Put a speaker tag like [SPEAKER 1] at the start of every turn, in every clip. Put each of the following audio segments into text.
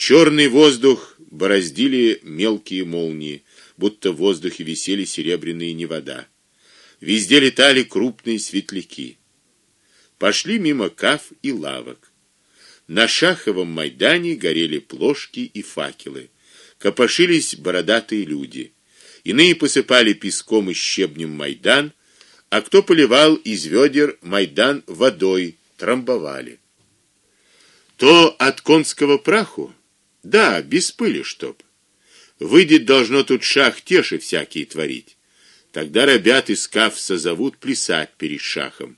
[SPEAKER 1] Черный воздух бороздили мелкие молнии, будто в воздухе висели серебряные невода. Везде летали крупные светляки. Пошли мимо каф и лавок. На шаховом майдане горели плошки и факелы. Копошились бородатые люди. Иные посыпали песком и щебнем майдан, а кто поливал из ведер майдан водой, трамбовали. То от конского праху? Да, без пыли чтоб. Выйдет должно тут шах теши всякие творить. Тогда ребят из каф созовут плясать перед шахом.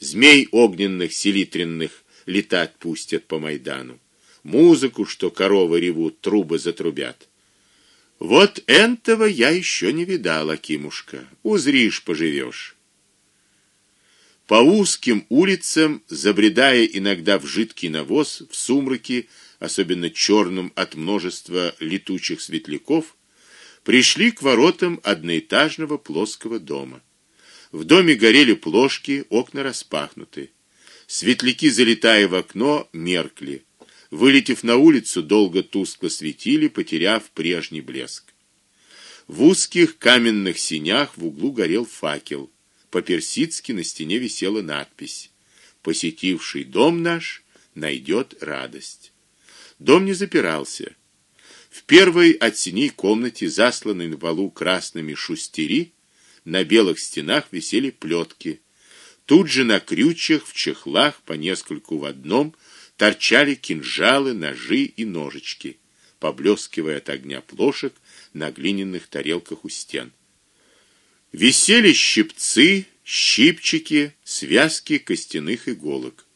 [SPEAKER 1] Змей огненных селитренных летать пустят по майдану. Музыку, что коровы ревут, трубы затрубят. Вот этого я еще не видал, Акимушка. Узришь, поживешь. По узким улицам, забредая иногда в жидкий навоз, в сумраке, особенно черным от множества летучих светляков, пришли к воротам одноэтажного плоского дома. В доме горели плошки, окна распахнуты. Светляки, залетая в окно, меркли. Вылетев на улицу, долго тускло светили, потеряв прежний блеск. В узких каменных синях в углу горел факел. По-персидски на стене висела надпись: "Посетивший дом наш найдет радость". Дом не запирался. В первой от синей комнате, засланной на полу красными шустери, на белых стенах висели плетки. Тут же на крючьях в чехлах по нескольку в одном торчали кинжалы, ножи и ножички, поблескивая от огня плошек на глиняных тарелках у стен. Висели щипцы, щипчики, связки костяных иголок.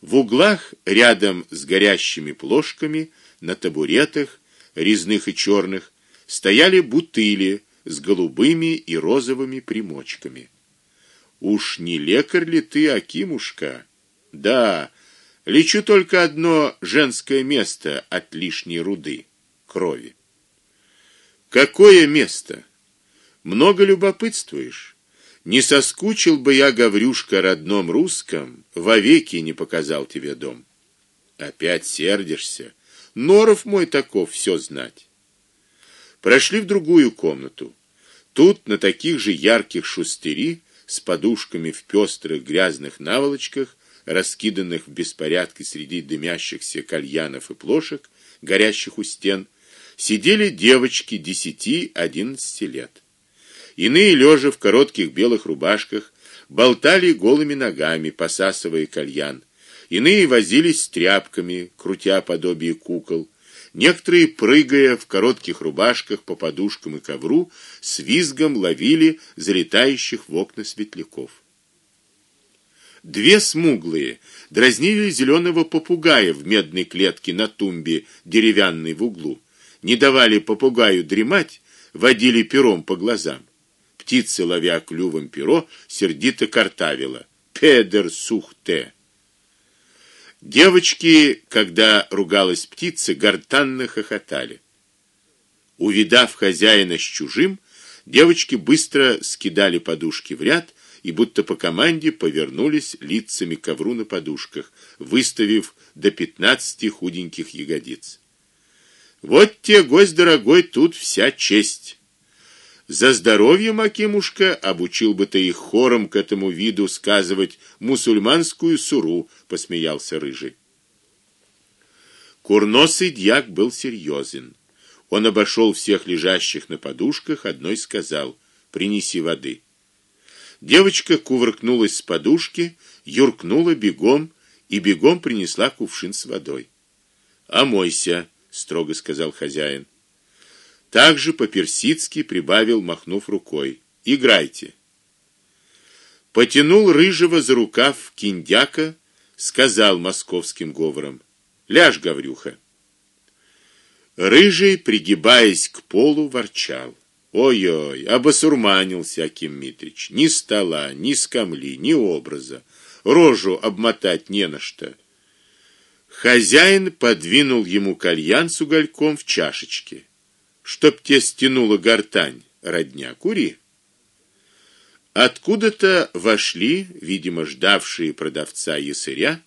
[SPEAKER 1] В углах, рядом с горящими плошками, на табуретах резных и черных, стояли бутыли с голубыми и розовыми примочками. Уж не лекарь ли ты, Акимушка? Да, лечу только одно женское место от лишней руды крови. Какое место? Много любопытствуешь? Не соскучил бы я, Гаврюшка, родном русском, вовеки не показал тебе дом. Опять сердишься? Норов мой таков все знать. Прошли в другую комнату. Тут на таких же ярких шустери с подушками в пестрых грязных наволочках, раскиданных в беспорядке среди дымящихся кальянов и плошек, горящих у стен, сидели девочки десяти-одиннадцати лет. Иные лежа в коротких белых рубашках болтали голыми ногами, посасывая кальян, Иные возились с тряпками, крутя подобие кукол. Некоторые, прыгая в коротких рубашках по подушкам и ковру, с визгом ловили залетающих в окна светляков. Две смуглые дразнили зеленого попугая в медной клетке на тумбе деревянной в углу. Не давали попугаю дремать, водили пером по глазам. Птица, ловя клювом перо, сердито картавила: "Педер сухте". Девочки, когда ругалась птица, гортанно хохотали. Увидав хозяина с чужим, девочки быстро скидали подушки в ряд и будто по команде повернулись лицами к ковру на подушках, выставив до пятнадцати худеньких ягодиц. Вот те, гость дорогой, тут вся честь. За здоровье, Макимушка, обучил бы ты их хором к этому виду сказывать мусульманскую суру, посмеялся рыжий. Курносый дьяк был серьезен. Он обошел всех лежащих на подушках, одной сказал: "Принеси воды". Девочка кувыркнулась с подушки, юркнула бегом и бегом принесла кувшин с водой. "Омойся", строго сказал хозяин. Также по-персидски прибавил, махнув рукой: "Играйте". Потянул рыжего за рукав киндяка, сказал московским говором: "Ляж, Гаврюха". Рыжий, пригибаясь к полу, ворчал: "Ой-ой, обосурманился Аким Митрич, ни стола, ни скамли, ни образа, рожу обмотать не на что". Хозяин подвинул ему кальян с угольком в чашечке чтоб те стянуло гортань, родня, кури. Откуда-то вошли, видимо, ждавшие продавца ясыря,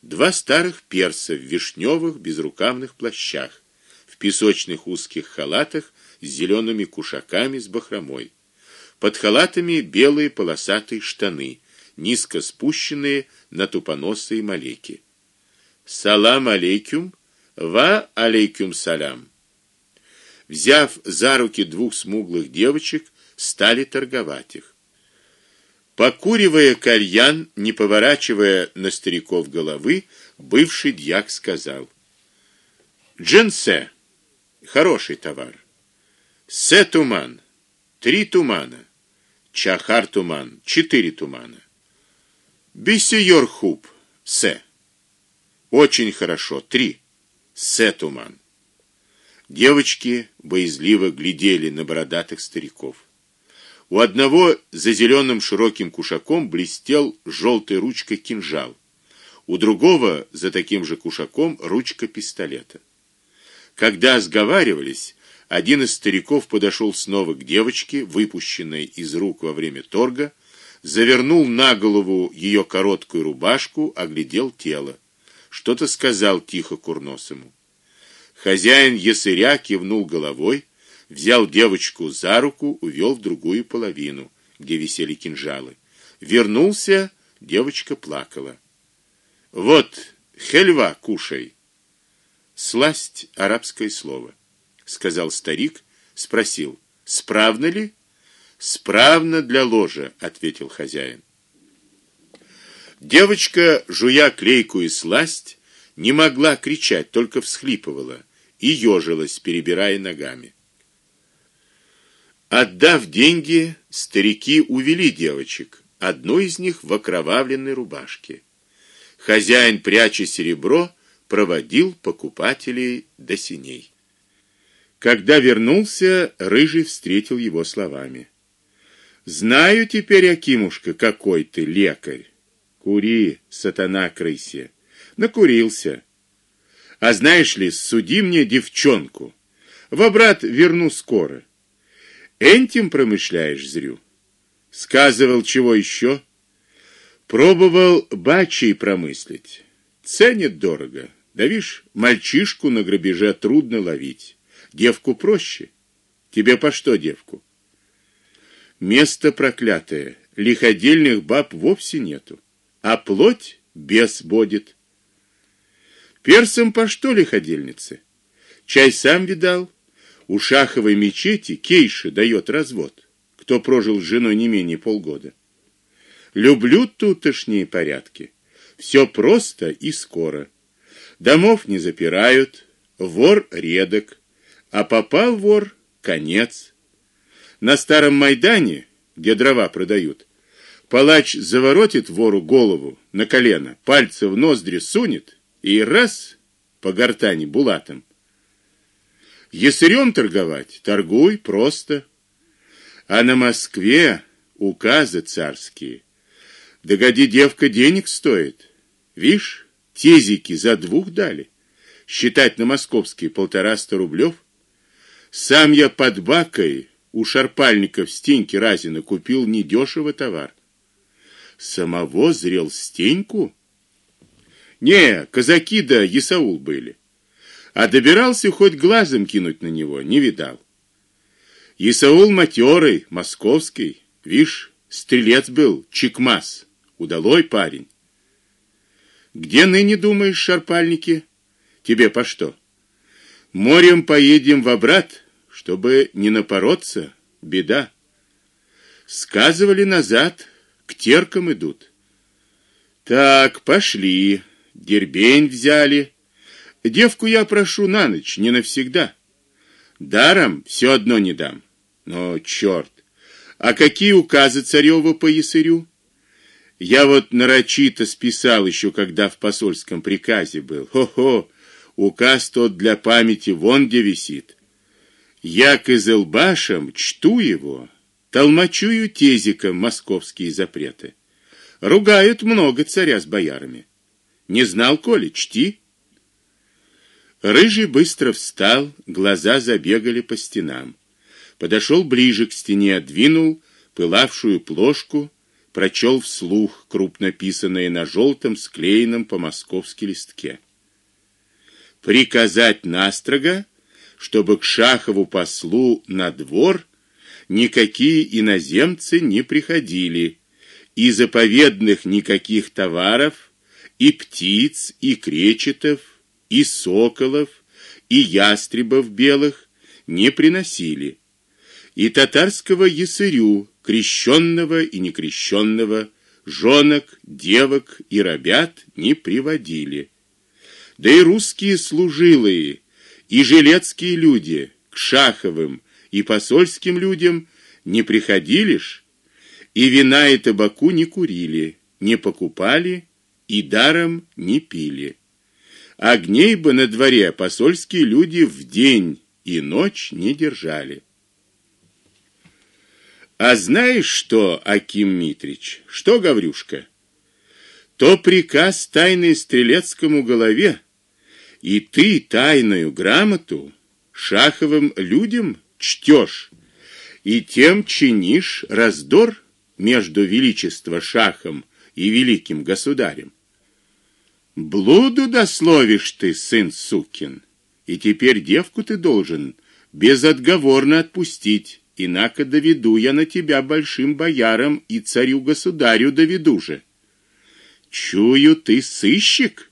[SPEAKER 1] два старых перса в вишневых безрукавных плащах, в песочных узких халатах с зелеными кушаками с бахромой. Под халатами белые полосатые штаны, низко спущенные на тупоносые малеки. Салам алейкум, ва алейкум салам. Взяв за руки двух смуглых девочек, стали торговать их. Покуривая кальян, не поворачивая на стариков головы, бывший дьяк сказал: "Джинсе, хороший товар. Се туман, три тумана. Чахар туман, четыре тумана. Бисеёр хуб, се. Очень хорошо, три. Се туман. Девочки боязливо глядели на бородатых стариков. У одного за зеленым широким кушаком блестел желтой ручкой кинжал. У другого за таким же кушаком ручка пистолета. Когда сговаривались, один из стариков подошел снова к девочке, выпущенной из рук во время торга, завернул на голову ее короткую рубашку, оглядел тело. Что-то сказал тихо курносому. Хозяин ясыря кивнул головой, взял девочку за руку, увел в другую половину, где висели кинжалы. Вернулся, девочка плакала. Вот, хельва кушай. Сласть арабское слово, сказал старик, спросил: "Справно ли?" "Справно для ложа", ответил хозяин. Девочка, жуя клейкую сласть, не могла кричать, только всхлипывала и ежилась, перебирая ногами. Отдав деньги, старики увели девочек, одну из них в окровавленной рубашке. Хозяин, пряча серебро, проводил покупателей до синей. Когда вернулся, рыжий встретил его словами: "Знаю теперь, Акимушка, какой ты лекарь. Кури, сатана крысе. Накурился. А знаешь ли, суди мне девчонку. В обрат верну скоро. Энтим промышляешь, зрю. Сказывал чего еще? Пробовал бачей промыслить. Ценит дорого. Да вишь, мальчишку на грабеже трудно ловить. Девку проще. Тебе по что девку? Место проклятое. Лиходельных баб вовсе нету, а плоть бес бодит. Персам по что ли ходильницы? Чай сам видал. У Шаховой мечети Кейша дает развод. Кто прожил с женой не менее полгода. Люблю тутошние порядки. Все просто и скоро. Домов не запирают, вор редок, а попал вор конец. На старом Майдане, где дрова продают, палач заворотит вору голову на колено, пальцы в ноздри сунет и раз по гортани булатом. Есырем торговать, торгуй просто. А на Москве указы царские. Догоди девка денег стоит. Вишь, тезики за двух дали. Считать на московские полтораста рублев. Сам я под бакой у шарпальников Стеньки Разина купил недешево товар. Самого зрел Стеньку не, казаки да Исаул были. А добирался хоть глазом кинуть на него, не видал. Исаул матерый, московский, вишь, стрелец был, чекмас, удалой парень. Где ныне думаешь, шарпальники? Тебе по что? Морем поедем в обрат, чтобы не напороться, беда. Сказывали назад, к теркам идут. Так, пошли. Дербень взяли. Девку я прошу на ночь, не навсегда. Даром все одно не дам. Но черт! А какие указы царева по ясырю? Я вот нарочито списал еще, когда в посольском приказе был. Хо-хо, указ тот для памяти вон где висит. Я к Изелбашам чту его, толмачую тезиком московские запреты. Ругают много царя с боярами. Не знал, коли, чти. Рыжий быстро встал, глаза забегали по стенам. Подошел ближе к стене, отдвинул пылавшую плошку, прочел вслух крупнописанное на желтом склеенном по-московски листке. Приказать настрого, чтобы к Шахову послу на двор никакие иноземцы не приходили, и заповедных никаких товаров, и птиц, и кречетов, и соколов, и ястребов белых не приносили. И татарского ясырю, крещенного и некрещенного, жонок, девок и рабят не приводили. Да и русские служилые и жилецкие люди к шаховым и посольским людям не приходили ж, и вина и табаку не курили, не покупали и даром не пили. Огней бы на дворе посольские люди в день и ночь не держали. А знаешь что, Аким Митрич, что, Гаврюшка? То приказ тайный стрелецкому голове, и ты тайную грамоту шаховым людям чтешь, и тем чинишь раздор между величество шахом и великим государем. Блуду дословишь ты, сын сукин, и теперь девку ты должен безотговорно отпустить, инако доведу я на тебя большим боярам и царю-государю доведу же. Чую, ты сыщик.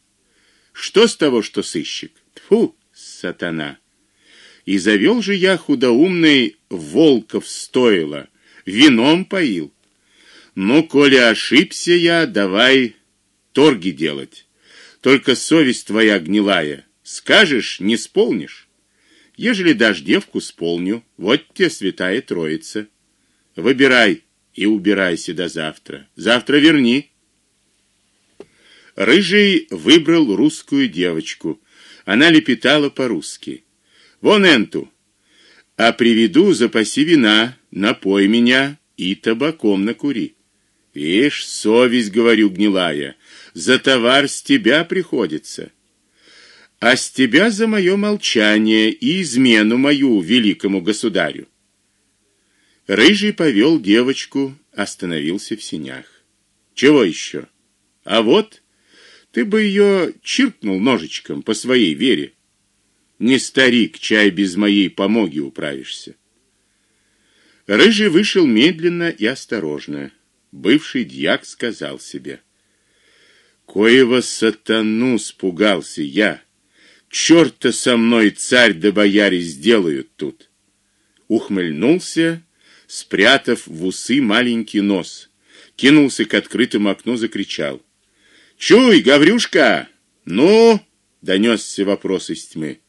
[SPEAKER 1] Что с того, что сыщик? Тфу, сатана. И завел же я худоумный волков стоило, вином поил. Ну, коли ошибся я, давай торги делать. Только совесть твоя гнилая. Скажешь, не исполнишь. Ежели дашь девку, сполню. Вот те святая Троица. Выбирай и убирайся до завтра. Завтра верни. Рыжий выбрал русскую девочку. Она лепетала по-русски. Вон энту. А приведу, запаси вина, напой меня и табаком накури. Вишь, совесть, говорю, гнилая, за товар с тебя приходится. А с тебя за мое молчание и измену мою великому государю. Рыжий повел девочку, остановился в синях. Чего еще? А вот ты бы ее чиркнул ножичком по своей вере. Не старик, чай без моей помоги управишься. Рыжий вышел медленно и осторожно бывший дьяк сказал себе: "Коего сатану спугался я. Чёрта со мной царь да бояре сделают тут". Ухмыльнулся, спрятав в усы маленький нос, кинулся к открытому окну, закричал: "Чуй, Гаврюшка! Ну!" донесся вопрос из тьмы.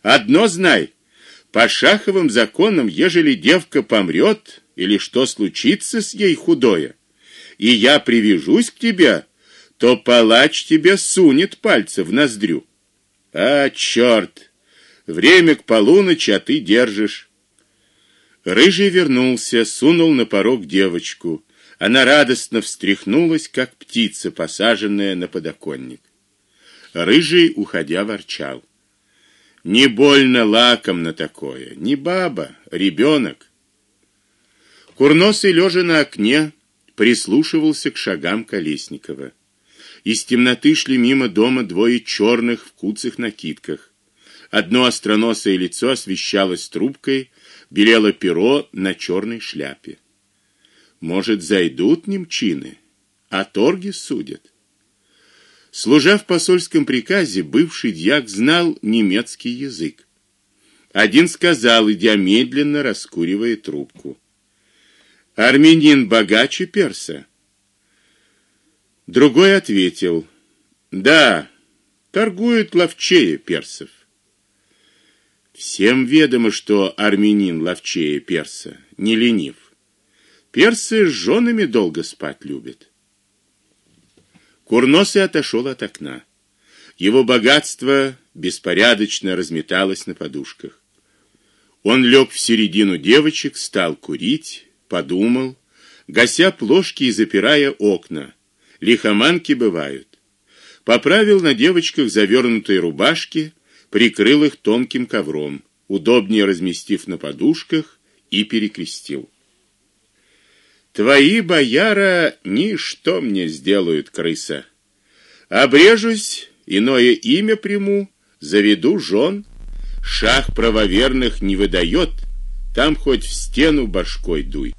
[SPEAKER 1] "Одно знай: по шаховым законам, ежели девка помрет, или что случится с ей худое, и я привяжусь к тебе, то палач тебе сунет пальцы в ноздрю. А чёрт! Время к полуночи, а ты держишь. Рыжий вернулся, сунул на порог девочку. Она радостно встряхнулась, как птица, посаженная на подоконник. Рыжий, уходя, ворчал: "Не больно лаком на такое, не баба, ребенок. Курносый лежа на окне прислушивался к шагам Колесникова. Из темноты шли мимо дома двое черных в куцых накидках. Одно остроносое лицо освещалось трубкой, белело перо на черной шляпе. Может, зайдут немчины, а торги судят. Служа в посольском приказе, бывший дьяк знал немецкий язык. Один сказал, идя медленно, раскуривая трубку: Армянин богаче перса. Другой ответил: "Да, торгует ловчее персов". Всем ведомо, что армянин ловчее перса, не ленив. Персы с женами долго спать любят. Курносый отошел от окна. Его богатство беспорядочно разметалось на подушках. Он лег в середину девочек, стал курить, подумал, гася плошки и запирая окна. Лихоманки бывают. Поправил на девочках завернутые рубашки, прикрыл их тонким ковром, удобнее разместив на подушках и перекрестил. Твои бояра ничто мне сделают, крыса. Обрежусь, иное имя приму, заведу жен. Шах правоверных не выдает, там хоть в стену башкой дуй.